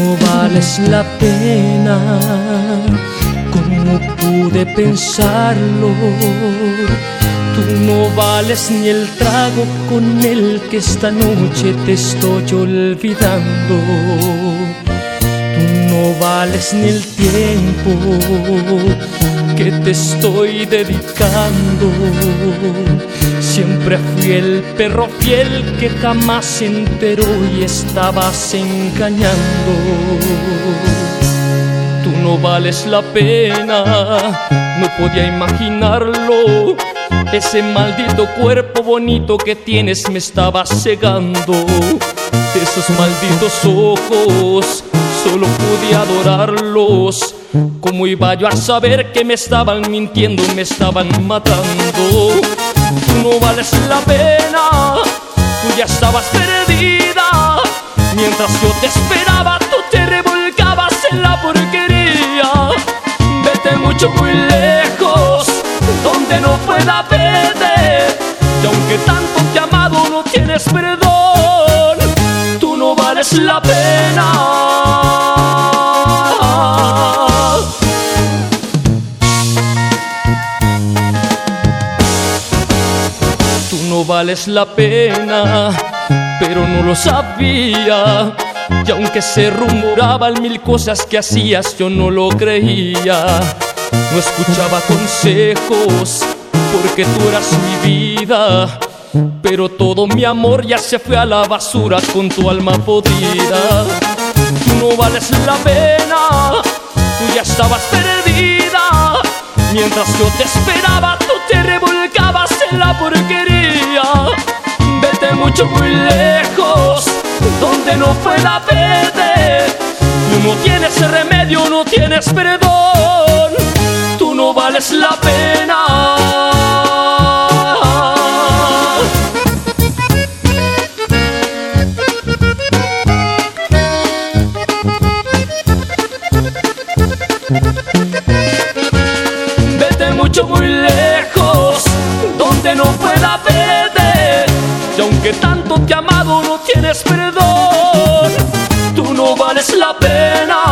No vales la pena, como pude pensarlo? Tú no vales ni el trago con el que esta noche te estoy olvidando. Tú no vales ni el tiempo que te estoy dedicando. Siempre fui el perro fiel que jamás se enteró y estabas engañando. Tú no vales la pena, no podía imaginarlo. Ese maldito cuerpo bonito que tienes me estaba cegando. Esos malditos ojos, solo pude adorarlos. ¿Cómo iba yo a saber que me estaban mintiendo, me estaban matando? Tú no vales la pena, tú ya estabas perdida. Mientras yo te esperaba, tú te revolcabas en la porquería. Vete mucho, muy lejos, donde no pueda verte. Y aunque tanto te amado, no tienes perdón. Tú no vales la pena. Tú no vales la pena, pero no lo sabía. Y aunque se rumoraban mil cosas que hacías, yo no lo creía. No escuchaba consejos, porque tú eras mi vida. Pero todo mi amor ya se fue a la basura con tu alma podrida. Tú no vales la pena, tú ya estabas perdida. Mientras yo te esperaba, mucho, muy lejos, donde no pueda verte. Tú no tienes remedio, no tienes perdón. Tú no vales la pena. Vete mucho, muy lejos, donde no pueda verte. Aunque tanto te amado, no tienes perdón. Tú no vales la pena.